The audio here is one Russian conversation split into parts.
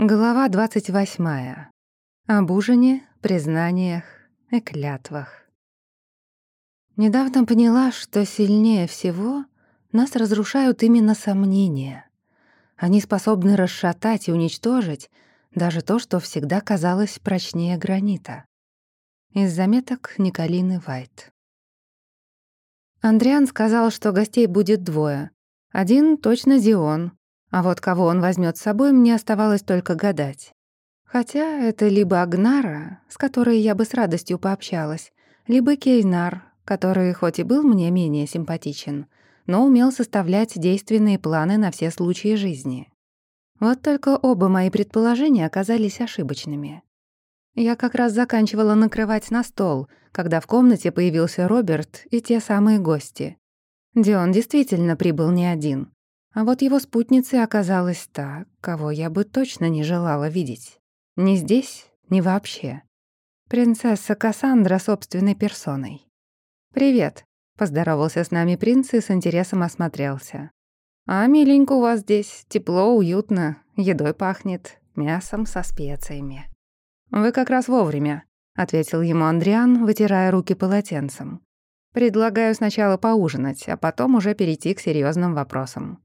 Глава 28. Об ужине, признаниях и клятвах. Недавно поняла, что сильнее всего нас разрушают именно сомнения. Они способны расшатать и уничтожить даже то, что всегда казалось прочнее гранита. Из заметок Николины Вайт. Андриан сказал, что гостей будет двое. Один точно Дион, а вот кого он возьмет с собой, мне оставалось только гадать. Хотя это либо Агнара, с которой я бы с радостью пообщалась, либо Кейнар, который хоть и был мне менее симпатичен, но умел составлять действенные планы на все случаи жизни. Вот только оба мои предположения оказались ошибочными. Я как раз заканчивала накрывать на стол, когда в комнате появился Роберт и те самые гости. Дион действительно прибыл не один. А вот его спутницей оказалась та, кого я бы точно не желала видеть. Ни здесь, ни вообще. Принцесса Кассандра собственной персоной. «Привет», — поздоровался с нами принц и с интересом осмотрелся. «А миленько у вас здесь, тепло, уютно, едой пахнет, мясом со специями». «Вы как раз вовремя», — ответил ему Андриан, вытирая руки полотенцем. «Предлагаю сначала поужинать, а потом уже перейти к серьезным вопросам».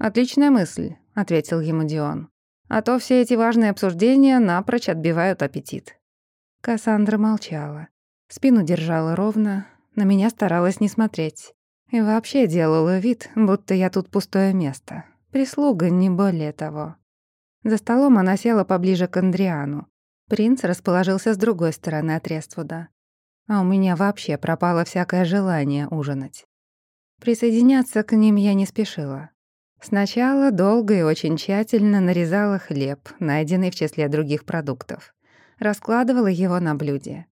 «Отличная мысль», — ответил ему Дион. «А то все эти важные обсуждения напрочь отбивают аппетит». Кассандра молчала. Спину держала ровно, на меня старалась не смотреть. И вообще делала вид, будто я тут пустое место. Прислуга, не более того. За столом она села поближе к Андриану. Принц расположился с другой стороны от Рествуда. А у меня вообще пропало всякое желание ужинать. Присоединяться к ним я не спешила. Сначала долго и очень тщательно нарезала хлеб, найденный в числе других продуктов. Раскладывала его на блюде.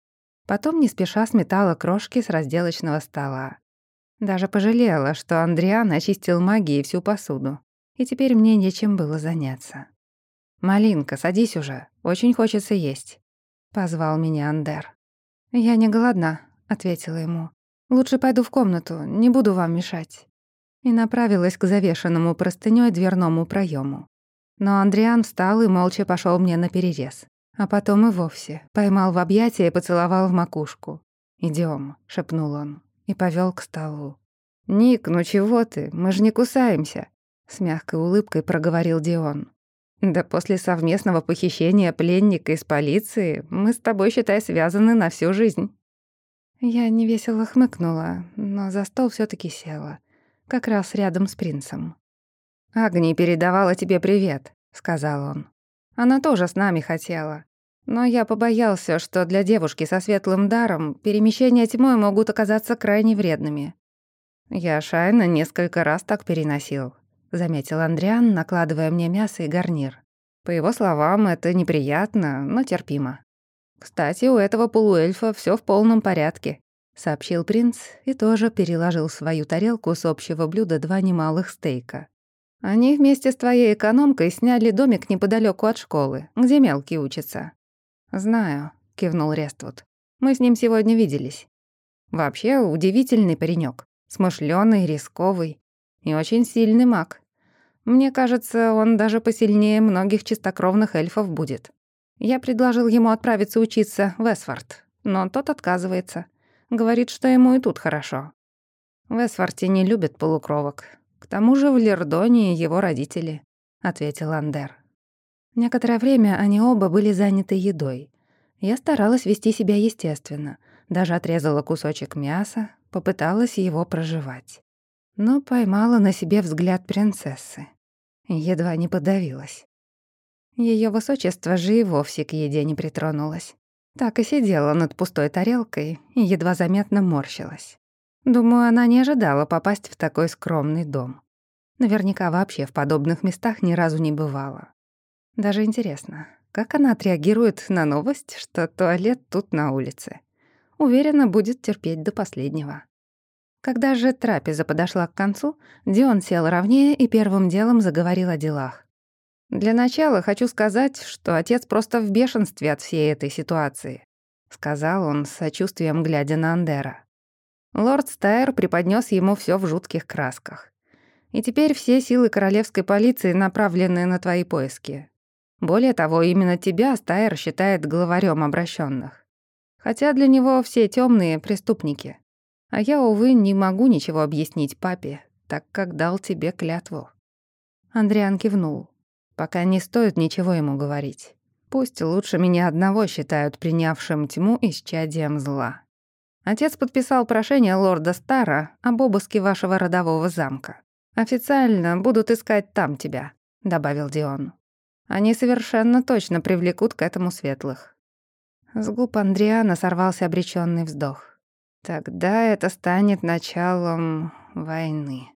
Потом не спеша сметала крошки с разделочного стола. Даже пожалела, что Андриан очистил магией всю посуду, и теперь мне нечем было заняться. «Малинка, садись уже, очень хочется есть», — позвал меня Андер. «Я не голодна», — ответила ему. «Лучше пойду в комнату, не буду вам мешать» и направилась к завешенному простынёй дверному проёму. Но Андриан встал и молча пошёл мне на перерез, а потом и вовсе поймал в объятия и поцеловал в макушку. «Идём», — шепнул он и повёл к столу. «Ник, ну чего ты? Мы же не кусаемся», — с мягкой улыбкой проговорил Дион. «Да после совместного похищения пленника из полиции мы с тобой, считай, связаны на всю жизнь». Я невесело хмыкнула, но за стол всё таки села как раз рядом с принцем. «Агни передавала тебе привет», — сказал он. «Она тоже с нами хотела. Но я побоялся, что для девушки со светлым даром перемещения тьмой могут оказаться крайне вредными. Я Шайна несколько раз так переносил», — заметил Андриан, накладывая мне мясо и гарнир. По его словам, это неприятно, но терпимо. Кстати, у этого полуэльфа все в полном порядке сообщил принц и тоже переложил свою тарелку с общего блюда два немалых стейка. Они вместе с твоей экономкой сняли домик неподалеку от школы, где мелкий учится. Знаю, кивнул Рествуд. Мы с ним сегодня виделись. Вообще удивительный паренек, смышленый, рисковый и очень сильный маг. Мне кажется, он даже посильнее многих чистокровных эльфов будет. Я предложил ему отправиться учиться в Эсфорд, но тот отказывается. Говорит, что ему и тут хорошо. В Эсфорте не любят полукровок. К тому же в Лердоне его родители», — ответил Андер. Некоторое время они оба были заняты едой. Я старалась вести себя естественно, даже отрезала кусочек мяса, попыталась его проживать. Но поймала на себе взгляд принцессы. Едва не подавилась. Ее высочество же и вовсе к еде не притронулась. Так и сидела над пустой тарелкой и едва заметно морщилась. Думаю, она не ожидала попасть в такой скромный дом. Наверняка вообще в подобных местах ни разу не бывала. Даже интересно, как она отреагирует на новость, что туалет тут на улице. Уверена, будет терпеть до последнего. Когда же трапеза подошла к концу, Дион сел ровнее и первым делом заговорил о делах. «Для начала хочу сказать, что отец просто в бешенстве от всей этой ситуации», — сказал он с сочувствием, глядя на Андера. Лорд Стайр преподнес ему все в жутких красках. И теперь все силы королевской полиции направлены на твои поиски. Более того, именно тебя Стайр считает главарем обращенных. Хотя для него все темные преступники. А я, увы, не могу ничего объяснить папе, так как дал тебе клятву». Андриан кивнул. «Пока не стоит ничего ему говорить. Пусть лучше меня одного считают принявшим тьму исчадием зла. Отец подписал прошение лорда Стара об обыске вашего родового замка. Официально будут искать там тебя», — добавил Дион. «Они совершенно точно привлекут к этому светлых». С губ Андриана сорвался обречённый вздох. «Тогда это станет началом войны».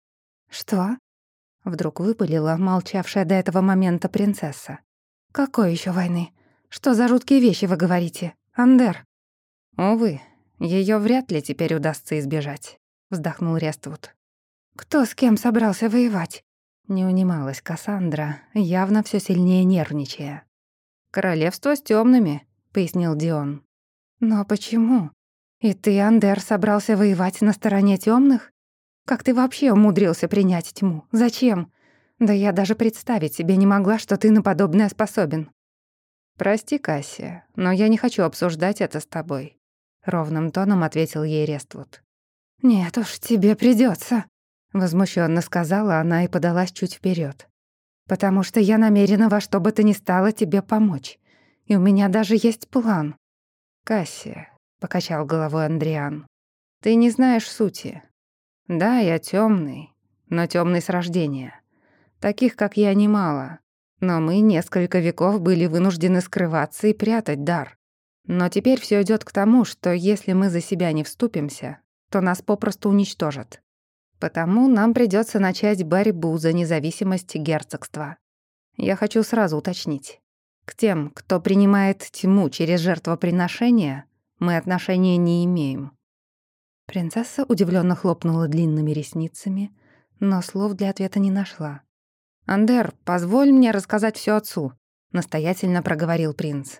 «Что?» — вдруг выпалила молчавшая до этого момента принцесса. «Какой ещё войны? Что за жуткие вещи вы говорите? Андер?» «Увы, её вряд ли теперь удастся избежать», — вздохнул Рествуд. «Кто с кем собрался воевать?» Не унималась Кассандра, явно всё сильнее нервничая. «Королевство с тёмными», — пояснил Дион. «Но почему? И ты, Андер, собрался воевать на стороне тёмных? Как ты вообще умудрился принять тьму? Зачем? Да я даже представить себе не могла, что ты на подобное способен». «Прости, Кассия, но я не хочу обсуждать это с тобой», — ровным тоном ответил ей Рествуд. «Нет уж, тебе придётся», — возмущённо сказала она и подалась чуть вперёд. «Потому что я намерена во что бы то ни стало тебе помочь. И у меня даже есть план». «Кассия», — покачал головой Андриан, — «ты не знаешь сути. Да, я темный, но темный с рождения. Таких, как я, немало. Но мы несколько веков были вынуждены скрываться и прятать дар. Но теперь все идет к тому, что если мы за себя не вступимся, то нас попросту уничтожат. Потому нам придется начать борьбу за независимость герцогства. Я хочу сразу уточнить. К тем, кто принимает тьму через жертвоприношение, мы отношения не имеем». Принцесса удивленно хлопнула длинными ресницами, но слов для ответа не нашла. «Андер, позволь мне рассказать все отцу», — настоятельно проговорил принц.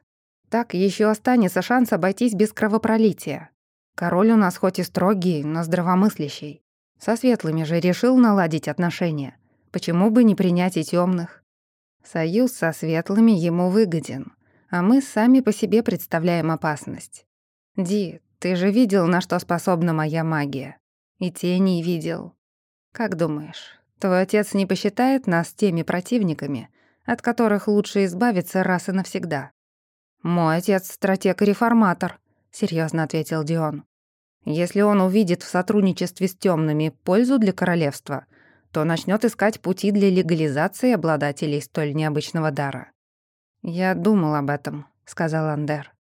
«Так еще останется шанс обойтись без кровопролития. Король у нас хоть и строгий, но здравомыслящий. Со светлыми же решил наладить отношения. Почему бы не принять и темных? Союз со светлыми ему выгоден, а мы сами по себе представляем опасность. Ди, ты же видел, на что способна моя магия. И тени видел. Как думаешь, твой отец не посчитает нас теми противниками, от которых лучше избавиться раз и навсегда? Мой отец — стратег и реформатор, серьезно ответил Дион. Если он увидит в сотрудничестве с темными пользу для королевства — то начнет искать пути для легализации обладателей столь необычного дара. «Я думал об этом», — сказал Андер.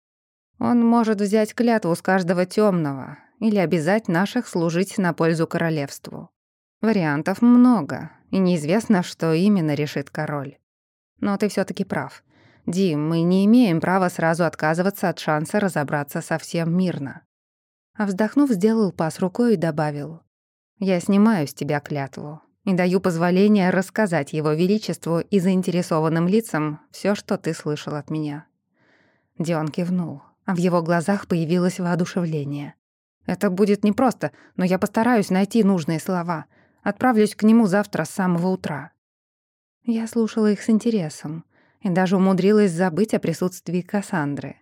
«Он может взять клятву с каждого темного или обязать наших служить на пользу королевству. Вариантов много, и неизвестно, что именно решит король. Но ты все таки прав. Дим, мы не имеем права сразу отказываться от шанса разобраться совсем мирно». А вздохнув, сделал пас рукой и добавил. «Я снимаю с тебя клятву и даю позволение рассказать его величеству и заинтересованным лицам все, что ты слышал от меня». Дион кивнул, а в его глазах появилось воодушевление. «Это будет непросто, но я постараюсь найти нужные слова. Отправлюсь к нему завтра с самого утра». Я слушала их с интересом и даже умудрилась забыть о присутствии Кассандры.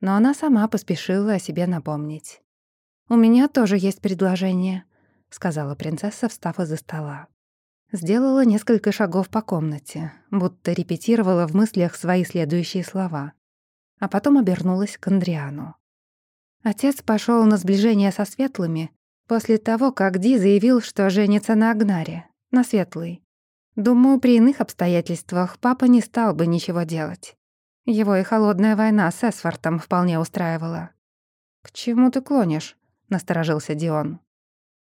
Но она сама поспешила о себе напомнить. «У меня тоже есть предложение», — сказала принцесса, встав из-за стола. Сделала несколько шагов по комнате, будто репетировала в мыслях свои следующие слова. А потом обернулась к Андриану. Отец пошел на сближение со светлыми после того, как Ди заявил, что женится на Агнаре, на светлый. Думаю, при иных обстоятельствах папа не стал бы ничего делать. Его и холодная война с Эсфортом вполне устраивала. «К чему ты клонишь?» — насторожился Дион.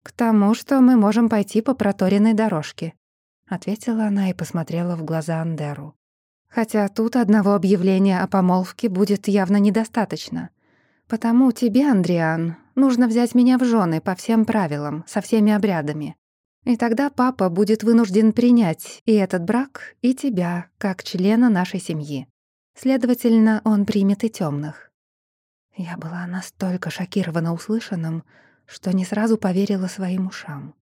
«К тому, что мы можем пойти по проторенной дорожке», — ответила она и посмотрела в глаза Андеру. «Хотя тут одного объявления о помолвке будет явно недостаточно. Потому тебе, Андриан, нужно взять меня в жены по всем правилам, со всеми обрядами. И тогда папа будет вынужден принять и этот брак, и тебя, как члена нашей семьи. Следовательно, он примет и темных. Я была настолько шокирована услышанным, что не сразу поверила своим ушам.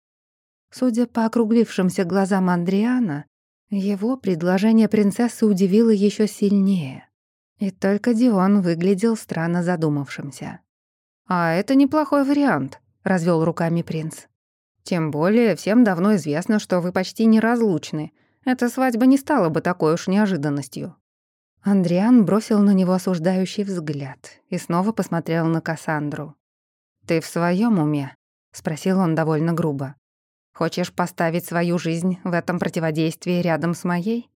Судя по округлившимся глазам Андриана, Его предложение принцессы удивило еще сильнее. И только Дион выглядел странно задумавшимся. «А это неплохой вариант», — развел руками принц. «Тем более всем давно известно, что вы почти неразлучны. Эта свадьба не стала бы такой уж неожиданностью». Андриан бросил на него осуждающий взгляд и снова посмотрел на Кассандру. «Ты в своем уме?» — спросил он довольно грубо. «Хочешь поставить свою жизнь в этом противодействии рядом с моей?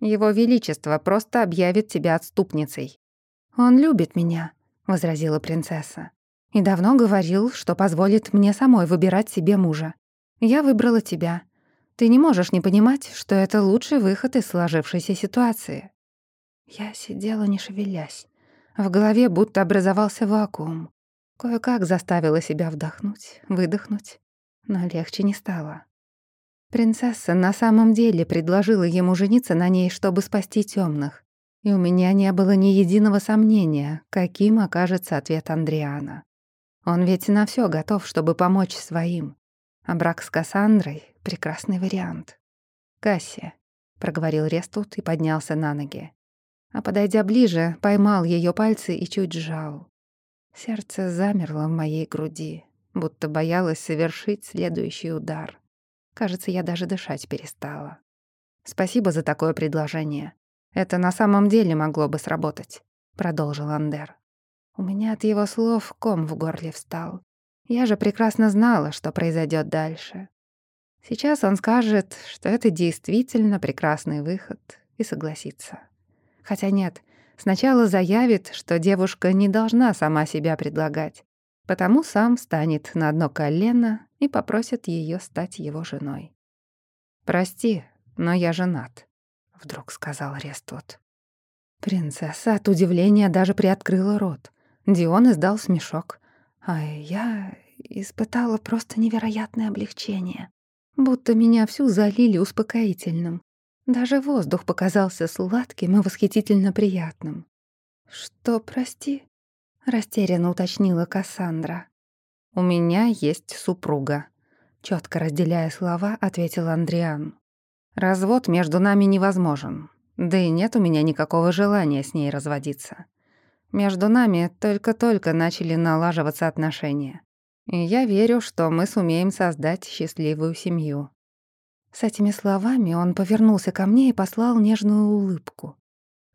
Его Величество просто объявит тебя отступницей». «Он любит меня», — возразила принцесса. «И давно говорил, что позволит мне самой выбирать себе мужа. Я выбрала тебя. Ты не можешь не понимать, что это лучший выход из сложившейся ситуации». Я сидела, не шевелясь. В голове будто образовался вакуум. Кое-как заставила себя вдохнуть, выдохнуть, но легче не стало. Принцесса на самом деле предложила ему жениться на ней, чтобы спасти тёмных. И у меня не было ни единого сомнения, каким окажется ответ Андриана. Он ведь на всё готов, чтобы помочь своим. А брак с Кассандрой — прекрасный вариант. «Кассия», — проговорил Рестут и поднялся на ноги а, подойдя ближе, поймал ее пальцы и чуть сжал. Сердце замерло в моей груди, будто боялось совершить следующий удар. Кажется, я даже дышать перестала. «Спасибо за такое предложение. Это на самом деле могло бы сработать», — продолжил Андер. У меня от его слов ком в горле встал. Я же прекрасно знала, что произойдет дальше. Сейчас он скажет, что это действительно прекрасный выход, и согласится. Хотя нет, сначала заявит, что девушка не должна сама себя предлагать, потому сам станет на одно колено и попросит ее стать его женой. «Прости, но я женат», — вдруг сказал Рествуд. Принцесса от удивления даже приоткрыла рот. Дион издал смешок, а я испытала просто невероятное облегчение. Будто меня всю залили успокоительным. Даже воздух показался сладким и восхитительно приятным. «Что, прости?» — растерянно уточнила Кассандра. «У меня есть супруга», — четко разделяя слова, ответил Андриан. «Развод между нами невозможен, да и нет у меня никакого желания с ней разводиться. Между нами только-только начали налаживаться отношения, и я верю, что мы сумеем создать счастливую семью». С этими словами он повернулся ко мне и послал нежную улыбку.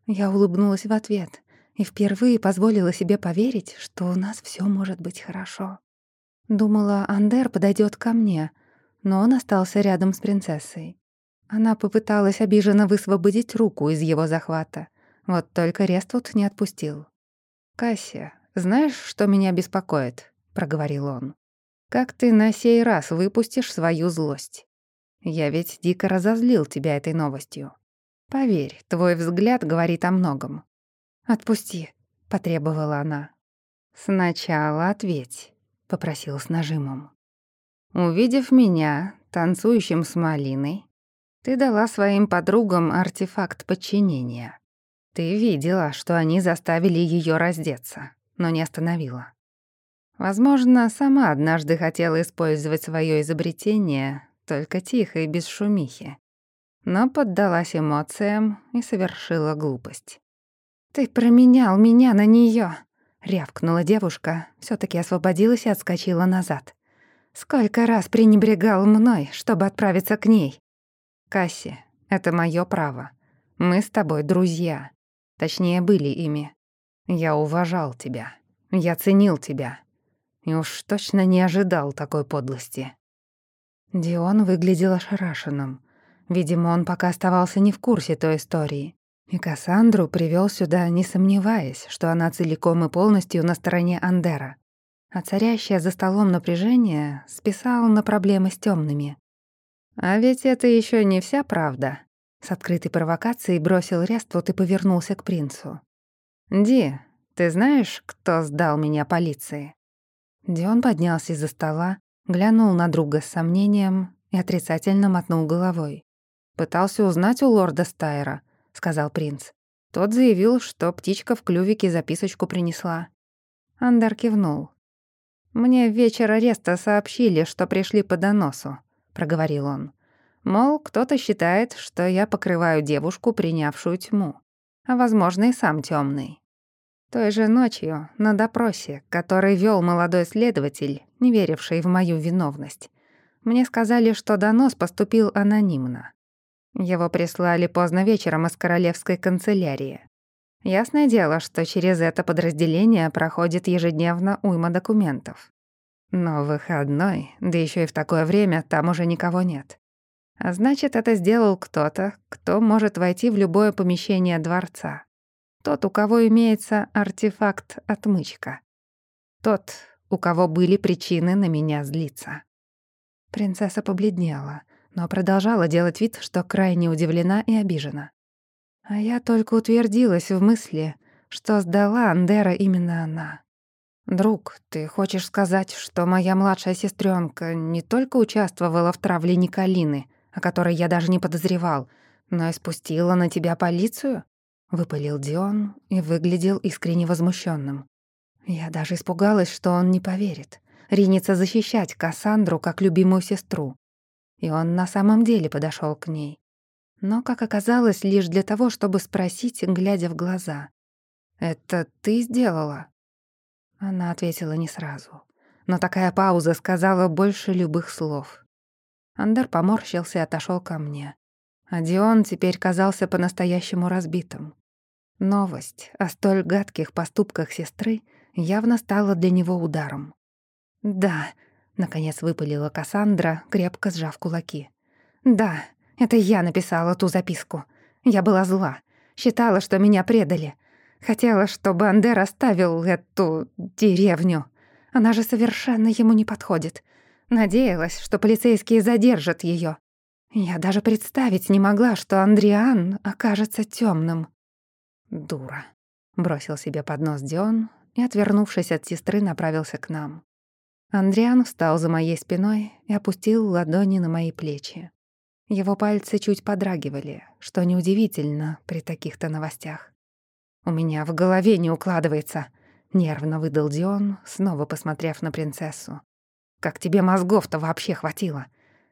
Я улыбнулась в ответ и впервые позволила себе поверить, что у нас все может быть хорошо. Думала, Андер подойдет ко мне, но он остался рядом с принцессой. Она попыталась обиженно высвободить руку из его захвата. Вот только Рествуд не отпустил. «Кассия, знаешь, что меня беспокоит?» — проговорил он. «Как ты на сей раз выпустишь свою злость?» Я ведь дико разозлил тебя этой новостью. Поверь, твой взгляд говорит о многом. Отпусти, потребовала она. Сначала ответь, попросил с нажимом. Увидев меня, танцующим с малиной, ты дала своим подругам артефакт подчинения. Ты видела, что они заставили ее раздеться, но не остановила. Возможно, сама однажды хотела использовать свое изобретение только тихо и без шумихи. Но поддалась эмоциям и совершила глупость. «Ты променял меня на неё!» — рявкнула девушка, всё таки освободилась и отскочила назад. «Сколько раз пренебрегал мной, чтобы отправиться к ней!» «Касси, это моё право. Мы с тобой друзья. Точнее, были ими. Я уважал тебя. Я ценил тебя. И уж точно не ожидал такой подлости. Дион выглядел ошарашенным. Видимо, он пока оставался не в курсе той истории. И Кассандру привел сюда, не сомневаясь, что она целиком и полностью на стороне Андера. А царящее за столом напряжение списал на проблемы с темными. «А ведь это еще не вся правда», — с открытой провокацией бросил Рествуд и повернулся к принцу. «Ди, ты знаешь, кто сдал меня полиции?» Дион поднялся из-за стола, Глянул на друга с сомнением и отрицательно мотнул головой. «Пытался узнать у лорда Стайра», — сказал принц. Тот заявил, что птичка в клювике записочку принесла. Андер кивнул. «Мне вечер ареста сообщили, что пришли по доносу», — проговорил он. Мол, кто-то считает, что я покрываю девушку, принявшую тьму, а, возможно, и сам темный. Той же ночью, на допросе, который вел молодой следователь, не веривший в мою виновность, мне сказали, что донос поступил анонимно. Его прислали поздно вечером из королевской канцелярии. Ясное дело, что через это подразделение проходит ежедневно уйма документов. Но выходной, да еще и в такое время, там уже никого нет. А значит, это сделал кто-то, кто может войти в любое помещение дворца. Тот, у кого имеется артефакт-отмычка. Тот, у кого были причины на меня злиться. Принцесса побледнела, но продолжала делать вид, что крайне удивлена и обижена. А я только утвердилась в мысли, что сдала Андера именно она. «Друг, ты хочешь сказать, что моя младшая сестренка не только участвовала в травле Николины, о которой я даже не подозревал, но и спустила на тебя полицию?» — выпалил Дион и выглядел искренне возмущенным. Я даже испугалась, что он не поверит, ринется защищать Кассандру как любимую сестру. И он на самом деле подошел к ней но, как оказалось, лишь для того, чтобы спросить, глядя в глаза. «Это ты сделала?» Она ответила не сразу. Но такая пауза сказала больше любых слов. Андер поморщился и отошел ко мне. А Дион теперь казался по-настоящему разбитым. Новость о столь гадких поступках сестры явно стала для него ударом. «Да», — наконец выпалила Кассандра, крепко сжав кулаки. «Да, это я написала ту записку. Я была зла. Считала, что меня предали. Хотела, чтобы Андер оставил эту деревню. Она же совершенно ему не подходит. Надеялась, что полицейские задержат её. Я даже представить не могла, что Андриан окажется тёмным. «Дура», — бросил себе под нос Дион и, отвернувшись от сестры, направился к нам. Андриан встал за моей спиной и опустил ладони на мои плечи. Его пальцы чуть подрагивали, что неудивительно при таких-то новостях. «У меня в голове не укладывается», — нервно выдал Дион, снова посмотрев на принцессу. «Как тебе мозгов-то вообще хватило?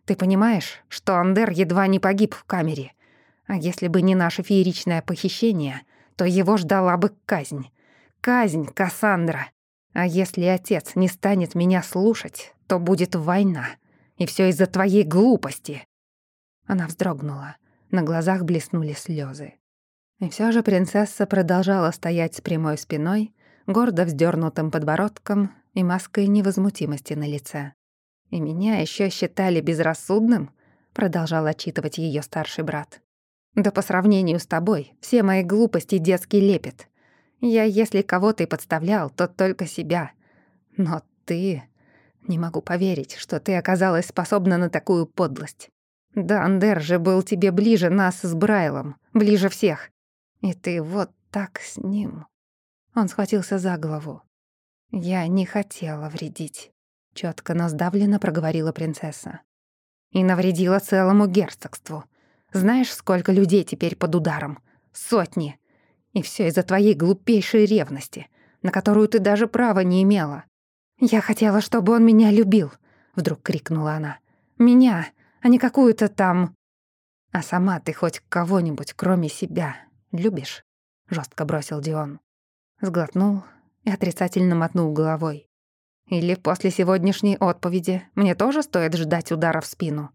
Ты понимаешь, что Андер едва не погиб в камере? А если бы не наше фееричное похищение, то его ждала бы казнь. Казнь, Кассандра. А если отец не станет меня слушать, то будет война. И все из-за твоей глупости. Она вздрогнула. На глазах блеснули слезы. И все же принцесса продолжала стоять с прямой спиной, гордо вздернутым подбородком и маской невозмутимости на лице. «И меня еще считали безрассудным?» — продолжал отчитывать ее старший брат. «Да по сравнению с тобой, все мои глупости детский лепет. Я, если кого-то и подставлял, то только себя. Но ты... Не могу поверить, что ты оказалась способна на такую подлость. Да, Андер же был тебе ближе нас с Брайлом, ближе всех. И ты вот так с ним. Он схватился за голову. Я не хотела вредить, четко, но сдавленно проговорила принцесса. И навредила целому герцогству. Знаешь, сколько людей теперь под ударом? Сотни. И все из-за твоей глупейшей ревности, на которую ты даже права не имела. Я хотела, чтобы он меня любил, вдруг крикнула она. Меня, а не какую-то там... А сама ты хоть кого-нибудь, кроме себя, любишь?» — жестко бросил Дион. Сглотнул и отрицательно мотнул головой. «Или после сегодняшней отповеди мне тоже стоит ждать удара в спину?»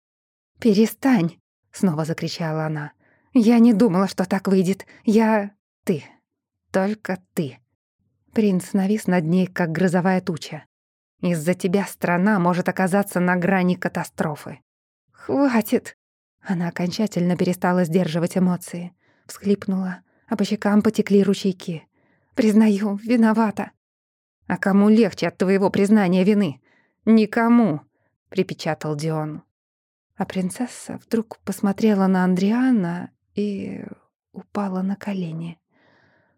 «Перестань!» — снова закричала она. «Я не думала, что так выйдет. Я... ты. Только ты». Принц навис над ней, как грозовая туча. «Из-за тебя страна может оказаться на грани катастрофы. «Хватит!» Она окончательно перестала сдерживать эмоции. Всхлипнула, а по щекам потекли ручейки. «Признаю, виновата». «А кому легче от твоего признания вины?» «Никому», — припечатал Дион. А принцесса вдруг посмотрела на Андриана и упала на колени.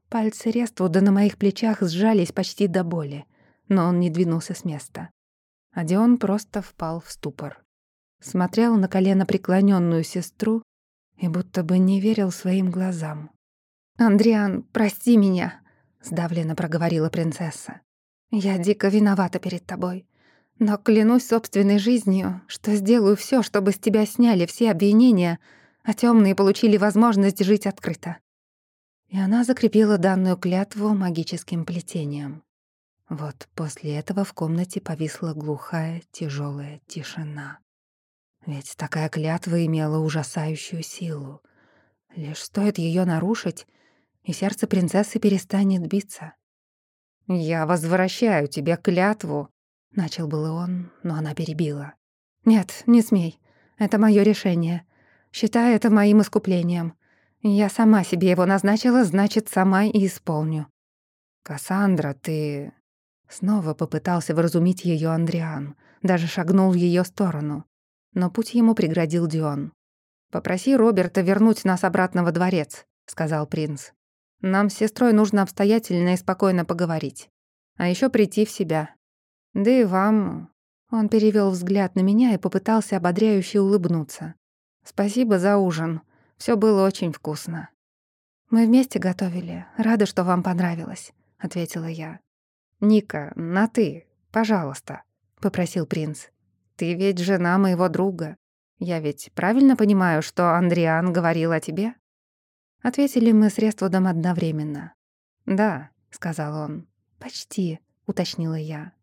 Пальцы Рествуда на моих плечах сжались почти до боли, но он не двинулся с места. А Дион просто впал в ступор смотрел на колено преклоненную сестру и будто бы не верил своим глазам. «Андриан, прости меня», — сдавленно проговорила принцесса. «Я дико виновата перед тобой. Но клянусь собственной жизнью, что сделаю все, чтобы с тебя сняли все обвинения, а темные получили возможность жить открыто». И она закрепила данную клятву магическим плетением. Вот после этого в комнате повисла глухая, тяжелая тишина. Ведь такая клятва имела ужасающую силу. Лишь стоит ее нарушить, и сердце принцессы перестанет биться. «Я возвращаю тебе клятву», — начал было он, но она перебила. «Нет, не смей. Это мое решение. Считай это моим искуплением. Я сама себе его назначила, значит, сама и исполню». «Кассандра, ты...» Снова попытался вразумить ее Андриан, даже шагнул в ее сторону. Но путь ему преградил Дион. «Попроси Роберта вернуть нас обратно во дворец», — сказал принц. Нам с сестрой нужно обстоятельно и спокойно поговорить. А еще прийти в себя. Да и вам...» Он перевел взгляд на меня и попытался ободряюще улыбнуться. «Спасибо за ужин. Все было очень вкусно». «Мы вместе готовили. Рада, что вам понравилось», — ответила я. «Ника, на «ты», пожалуйста», — попросил принц. «Ты ведь жена моего друга. Я ведь правильно понимаю, что Андриан говорил о тебе?» Ответили мы с Рествудом одновременно. «Да», — сказал он. «Почти», — уточнила я.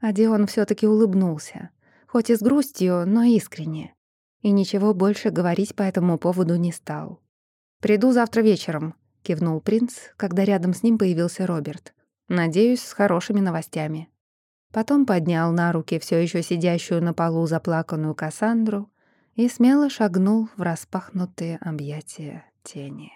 А Дион всё таки улыбнулся, хоть и с грустью, но искренне. И ничего больше говорить по этому поводу не стал. «Приду завтра вечером», — кивнул принц, когда рядом с ним появился Роберт. «Надеюсь, с хорошими новостями». Потом поднял на руки всё ещё сидящую на полу заплаканную Кассандру и смело шагнул в распахнутые объятия тени.